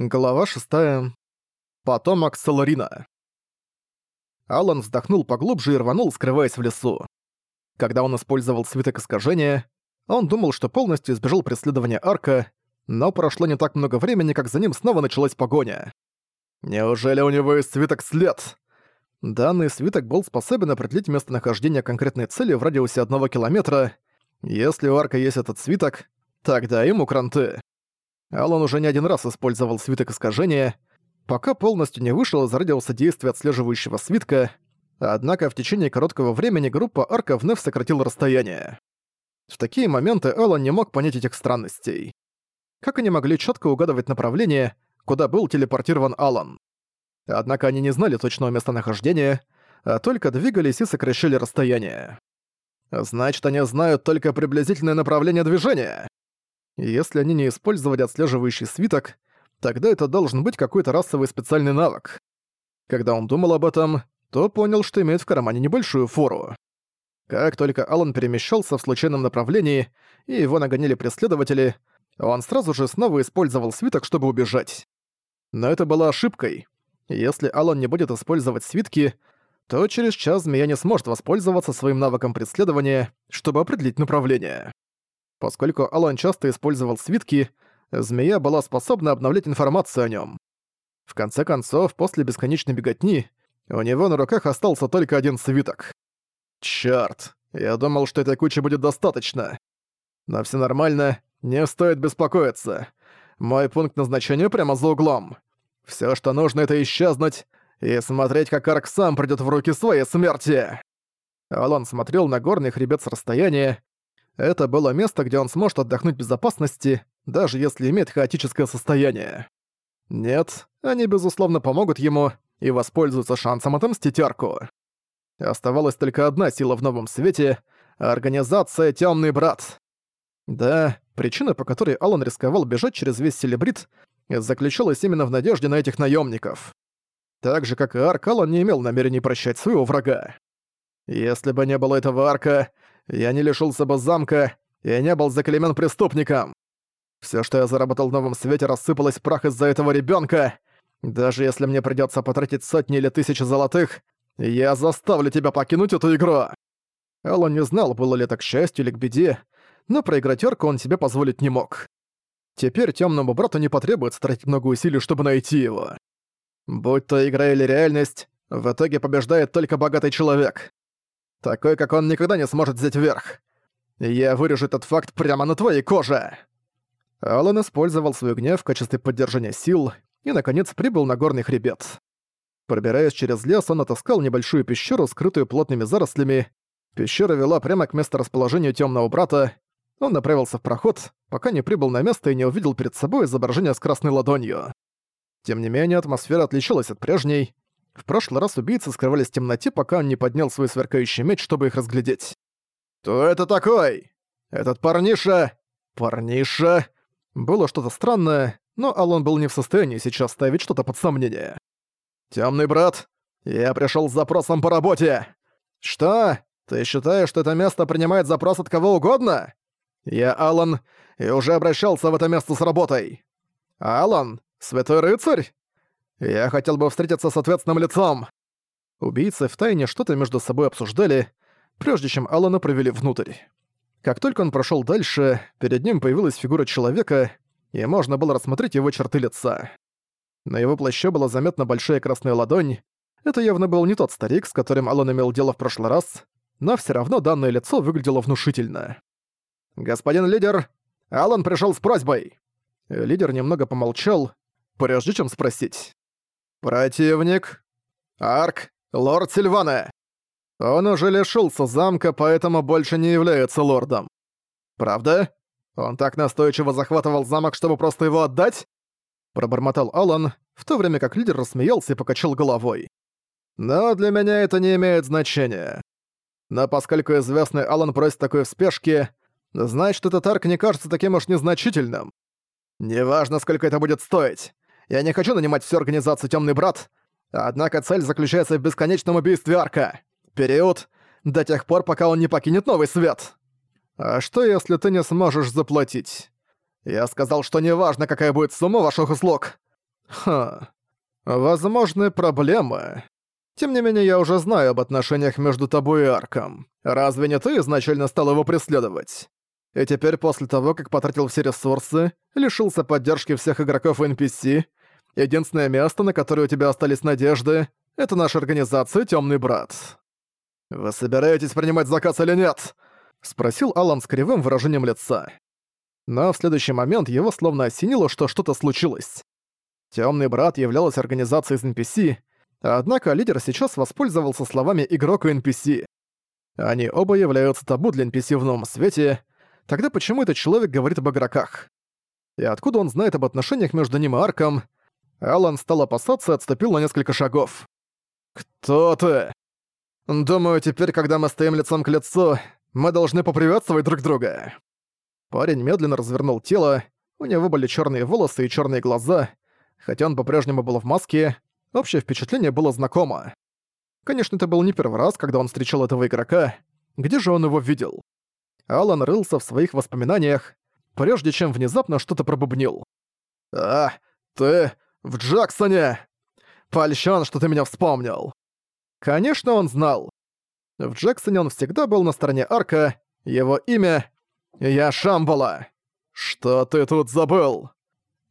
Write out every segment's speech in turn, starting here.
Глава 6. Потомок Соларина. Алан вздохнул поглубже и рванул, скрываясь в лесу. Когда он использовал свиток искажения, он думал, что полностью избежал преследования Арка, но прошло не так много времени, как за ним снова началась погоня. Неужели у него есть свиток след? Данный свиток был способен определить местонахождение конкретной цели в радиусе одного километра. Если у Арка есть этот свиток, тогда ему кранты. Алан уже не один раз использовал свиток искажения, пока полностью не вышел из радиуса действия отслеживающего свитка, однако в течение короткого времени группа Арка вновь сократила расстояние. В такие моменты Алан не мог понять этих странностей. Как они могли четко угадывать направление, куда был телепортирован Алан? Однако они не знали точного местонахождения, а только двигались и сокращали расстояние. Значит, они знают только приблизительное направление движения. Если они не использовали отслеживающий свиток, тогда это должен быть какой-то расовый специальный навык. Когда он думал об этом, то понял, что имеет в кармане небольшую фору. Как только Алан перемещался в случайном направлении, и его нагоняли преследователи, он сразу же снова использовал свиток, чтобы убежать. Но это была ошибкой. Если Алан не будет использовать свитки, то через час змея не сможет воспользоваться своим навыком преследования, чтобы определить направление. Поскольку Алан часто использовал свитки, змея была способна обновлять информацию о нем. В конце концов, после бесконечной беготни, у него на руках остался только один свиток. Чёрт, я думал, что этой кучи будет достаточно. Но все нормально, не стоит беспокоиться. Мой пункт назначения прямо за углом. Все, что нужно, это исчезнуть и смотреть, как Арк сам придет в руки своей смерти. Алан смотрел на горный хребет с расстояния, это было место, где он сможет отдохнуть в безопасности, даже если имеет хаотическое состояние. Нет, они безусловно помогут ему и воспользуются шансом отомстить Арку. Оставалась только одна сила в новом свете — организация «Тёмный брат». Да, причина, по которой Алан рисковал бежать через весь Селебрит, заключалась именно в надежде на этих наемников. Так же, как и Арк, Алан не имел намерений прощать своего врага. Если бы не было этого Арка, я не лишился бы замка и не был заклемен преступником. Все, что я заработал в новом свете, рассыпалось в прах из-за этого ребенка. Даже если мне придется потратить сотни или тысячи золотых, я заставлю тебя покинуть эту игру. Аллан не знал, было ли это к счастью или к беде, но проиграть Орку он себе позволить не мог. Теперь темному брату не потребуется тратить много усилий, чтобы найти его. Будь то игра или реальность, в итоге побеждает только богатый человек. Такой, как он, никогда не сможет взять верх. Я вырежу этот факт прямо на твоей коже!» Алан использовал свой гнев в качестве поддержания сил и, наконец, прибыл на горный хребет. Пробираясь через лес, он отыскал небольшую пещеру, скрытую плотными зарослями. Пещера вела прямо к месторасположению темного брата. Он направился в проход, пока не прибыл на место и не увидел перед собой изображение с красной ладонью. Тем не менее, атмосфера отличалась от прежней, в прошлый раз убийцы скрывались в темноте, пока он не поднял свой сверкающий меч, чтобы их разглядеть. «Кто это такой? Этот парниша... Парниша...» Было что-то странное, но Алон был не в состоянии сейчас ставить что-то под сомнение. «Тёмный брат, я пришёл с запросом по работе!» «Что? Ты считаешь, что это место принимает запрос от кого угодно?» «Я Алан, и уже обращался в это место с работой». «Алан? Святой рыцарь?» Я хотел бы встретиться с ответственным лицом!» Убийцы втайне что-то между собой обсуждали, прежде чем Алана провели внутрь. Как только он прошел дальше, перед ним появилась фигура человека, и можно было рассмотреть его черты лица. На его плаще была заметна большая красная ладонь. Это явно был не тот старик, с которым Алан имел дело в прошлый раз, но все равно данное лицо выглядело внушительно. «Господин лидер, Алан пришел с просьбой!» Лидер немного помолчал, прежде чем спросить. «Противник? Арк, лорд Сильвана. Он уже лишился замка, поэтому больше не является лордом. Правда? Он так настойчиво захватывал замок, чтобы просто его отдать?» Пробормотал Алан, в то время как лидер рассмеялся и покачал головой. «Но для меня это не имеет значения. Но поскольку известный Алан просит такой в спешке, значит, этот арк не кажется таким уж незначительным. Неважно, сколько это будет стоить. Я не хочу нанимать всю организацию Темный Брат, однако цель заключается в бесконечном убийстве Арка. Период до тех пор, пока он не покинет Новый Свет. А что, если ты не сможешь заплатить? Я сказал, что неважно, какая будет сумма ваших услуг. Ха. Возможны проблемы. Тем не менее, я уже знаю об отношениях между тобой и Арком. Разве не ты изначально стал его преследовать? И теперь, после того, как потратил все ресурсы, лишился поддержки всех игроков NPC, единственное место, на которое у тебя остались надежды, это наша организация «Тёмный брат». «Вы собираетесь принимать заказ или нет?» — спросил Алан с кривым выражением лица. Но в следующий момент его словно осенило, что что-то случилось. Тёмный брат являлась организацией из NPC, однако лидер сейчас воспользовался словами игрок и NPC. Они оба являются табу для NPC в новом свете, тогда почему этот человек говорит об игроках? И откуда он знает об отношениях между ним и Арком? Алан стал опасаться и отступил на несколько шагов. «Кто ты?» «Думаю, теперь, когда мы стоим лицом к лицу, мы должны поприветствовать друг друга». Парень медленно развернул тело, у него были черные волосы и черные глаза, Хотя он по-прежнему был в маске, общее впечатление было знакомо. Конечно, это был не первый раз, когда он встречал этого игрока. Где же он его видел? Алан рылся в своих воспоминаниях, прежде чем внезапно что-то пробубнил. «А, ты в Джексоне! Польщен, что ты меня вспомнил!» Конечно, он знал. В Джексоне он всегда был на стороне Арка, его имя — Я Шамбала. «Что ты тут забыл?»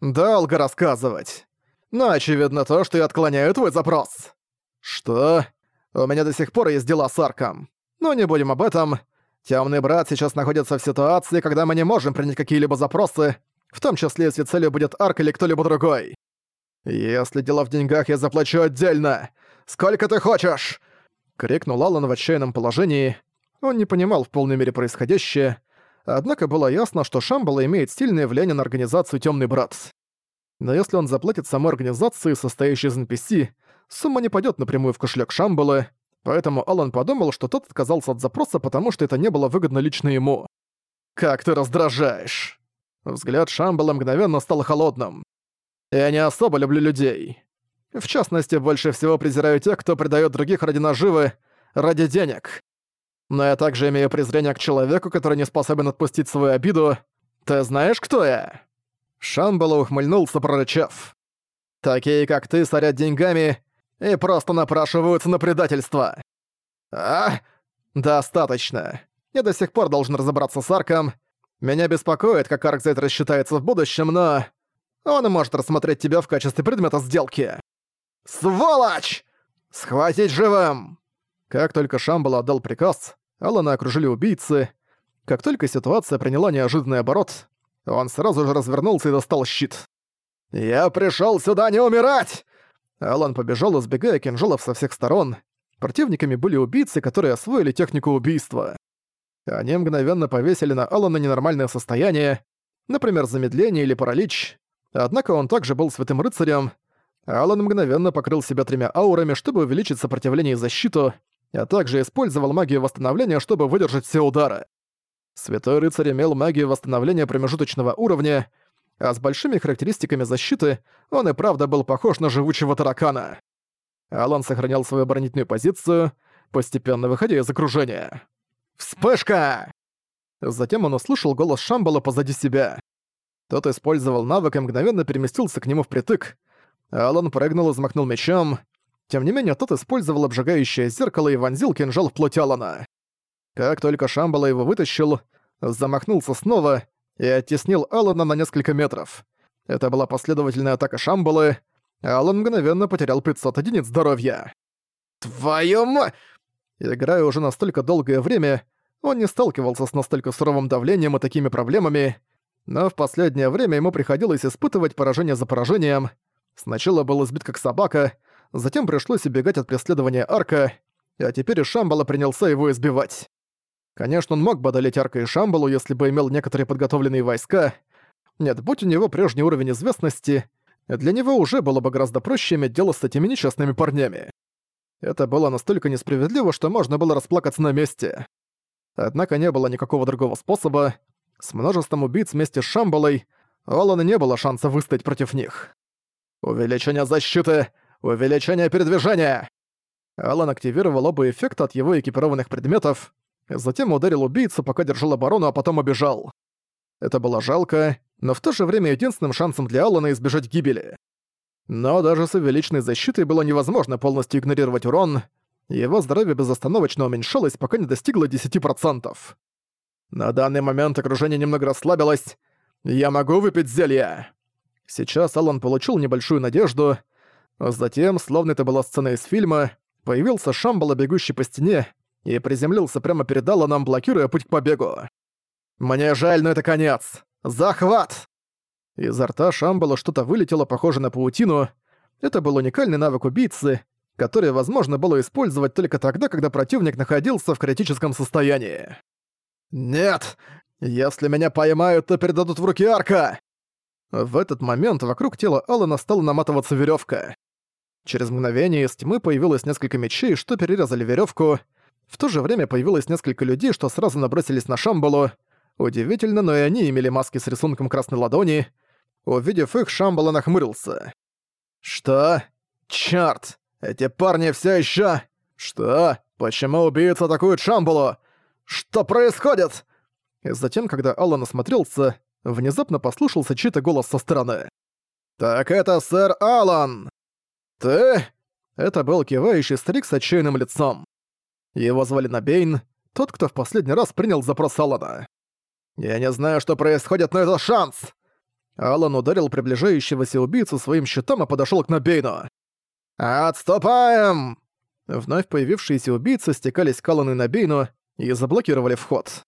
Долго рассказывать. Но очевидно то, что я отклоняю твой запрос. Что? У меня до сих пор есть дела с Арком. Но не будем об этом. Тёмный брат сейчас находится в ситуации, когда мы не можем принять какие-либо запросы, в том числе если целью будет Арк или кто-либо другой. Если дело в деньгах, я заплачу отдельно. Сколько ты хочешь? крикнул Аллан в отчаянном положении. Он не понимал в полной мере происходящее, Однако было ясно, что Шамбала имеет сильное влияние на организацию «Тёмный брат». Но если он заплатит самой организации, состоящей из NPC, сумма не пойдет напрямую в кошелек Шамбалы, поэтому Алан подумал, что тот отказался от запроса, потому что это не было выгодно лично ему. «Как ты раздражаешь!» Взгляд Шамбала мгновенно стал холодным. «Я не особо люблю людей. В частности, больше всего презираю тех, кто предает других ради наживы, ради денег. Но я также имею презрение к человеку, который не способен отпустить свою обиду. Ты знаешь, кто я?» Шамбала ухмыльнулся, прорычав. «Такие, как ты, сорят деньгами и просто напрашиваются на предательство». «А? Достаточно. Я до сих пор должен разобраться с Арком. Меня беспокоит, как Арк за это рассчитается в будущем, но... Он может рассмотреть тебя в качестве предмета сделки». «Сволочь! Схватить живым!» Как только Шамбал отдал приказ, Алана окружили убийцы. Как только ситуация приняла неожиданный оборот, он сразу же развернулся и достал щит. «Я пришёл сюда не умирать!» Алан побежал, избегая кинжалов со всех сторон. Противниками были убийцы, которые освоили технику убийства. Они мгновенно повесили на Алана ненормальное состояние, например, замедление или паралич. Однако он также был святым рыцарем. Алан мгновенно покрыл себя тремя аурами, чтобы увеличить сопротивление и защиту, а также использовал магию восстановления, чтобы выдержать все удары. Святой рыцарь имел магию восстановления промежуточного уровня, а с большими характеристиками защиты он и правда был похож на живучего таракана. Алан сохранял свою оборонительную позицию, постепенно выходя из окружения. «Вспышка!» Затем он услышал голос Шамбала позади себя. Тот использовал навык и мгновенно переместился к нему впритык. Алан прыгнул и взмахнул мечом. Тем не менее, тот использовал обжигающее зеркало и вонзил кинжал в плоть Алана. Как только Шамбала его вытащил, замахнулся снова и оттеснил Алана на несколько метров. Это была последовательная атака Шамбалы, Алан мгновенно потерял 500 единиц здоровья. «Твою ма...» Играя уже настолько долгое время, он не сталкивался с настолько суровым давлением и такими проблемами, но в последнее время ему приходилось испытывать поражение за поражением. Сначала был избит как собака, затем пришлось убегать от преследования Арка, а теперь и Шамбала принялся его избивать. Конечно, он мог бы одолеть Арка и Шамбалу, если бы имел некоторые подготовленные войска. Нет, будь у него прежний уровень известности, для него уже было бы гораздо проще иметь дело с этими несчастными парнями. Это было настолько несправедливо, что можно было расплакаться на месте. Однако не было никакого другого способа. С множеством убийц вместе с Шамбалой у Алана не было шанса выстоять против них. «Увеличение защиты! Увеличение передвижения!» Алан активировал оба эффекта от его экипированных предметов, затем ударил убийцу, пока держал оборону, а потом убежал. Это было жалко, но в то же время единственным шансом для Алана избежать гибели. Но даже с увеличенной защитой было невозможно полностью игнорировать урон, его здоровье безостановочно уменьшалось, пока не достигло 10%. На данный момент окружение немного расслабилось. Я могу выпить зелье. Сейчас Алан получил небольшую надежду. Затем, словно это была сцена из фильма, появился Шамбала, бегущий по стене, и приземлился прямо перед Аланом, блокируя путь к побегу. «Мне жаль, но это конец! Захват!» Изо рта Шамбала что-то вылетело, похоже на паутину. Это был уникальный навык убийцы, который возможно было использовать только тогда, когда противник находился в критическом состоянии. «Нет! Если меня поймают, то передадут в руки арка!» В этот момент вокруг тела Алана стала наматываться веревка. Через мгновение из тьмы появилось несколько мечей, что перерезали веревку. В то же время появилось несколько людей, что сразу набросились на Шамбалу. Удивительно, но и они имели маски с рисунком красной ладони. Увидев их, Шамбала нахмурился. «Что? Чёрт! Эти парни все еще. Что? Почему убийцы атакуют Шамбалу? Что происходит?» И затем, когда Аллан осмотрелся, внезапно послушался чей-то голос со стороны. «Так это сэр Аллан!» «Ты?» Это был кивающий старик с отчаянным лицом. Его звали Набейн, тот, кто в последний раз принял запрос Алана. «Я не знаю, что происходит, но это шанс!» Алан ударил приближающегося убийцу своим щитом и подошел к Набейну. «Отступаем!» Вновь появившиеся убийцы стекались к Алану и Набейну и заблокировали вход.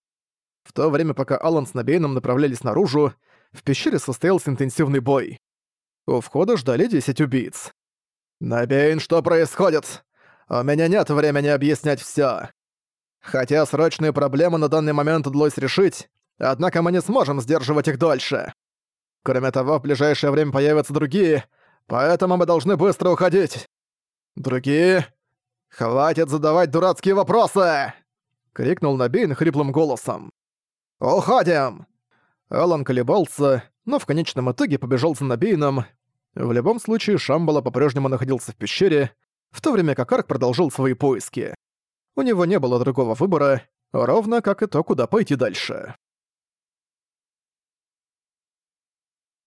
В то время, пока Алан с Набейном направлялись наружу, в пещере состоялся интенсивный бой. У входа ждали 10 убийц. «Набейн, что происходит? У меня нет времени объяснять всё. Хотя срочные проблемы на данный момент удалось решить, однако мы не сможем сдерживать их дольше. Кроме того, в ближайшее время появятся другие, Поэтому мы должны быстро уходить. Другие... Хватит задавать дурацкие вопросы!» — крикнул Набейн хриплым голосом. «Уходим!» Алан колебался, но в конечном итоге побежал за Набейном. В любом случае, Шамбала по-прежнему находился в пещере, в то время как Арк продолжил свои поиски. У него не было другого выбора, ровно как и то, куда пойти дальше.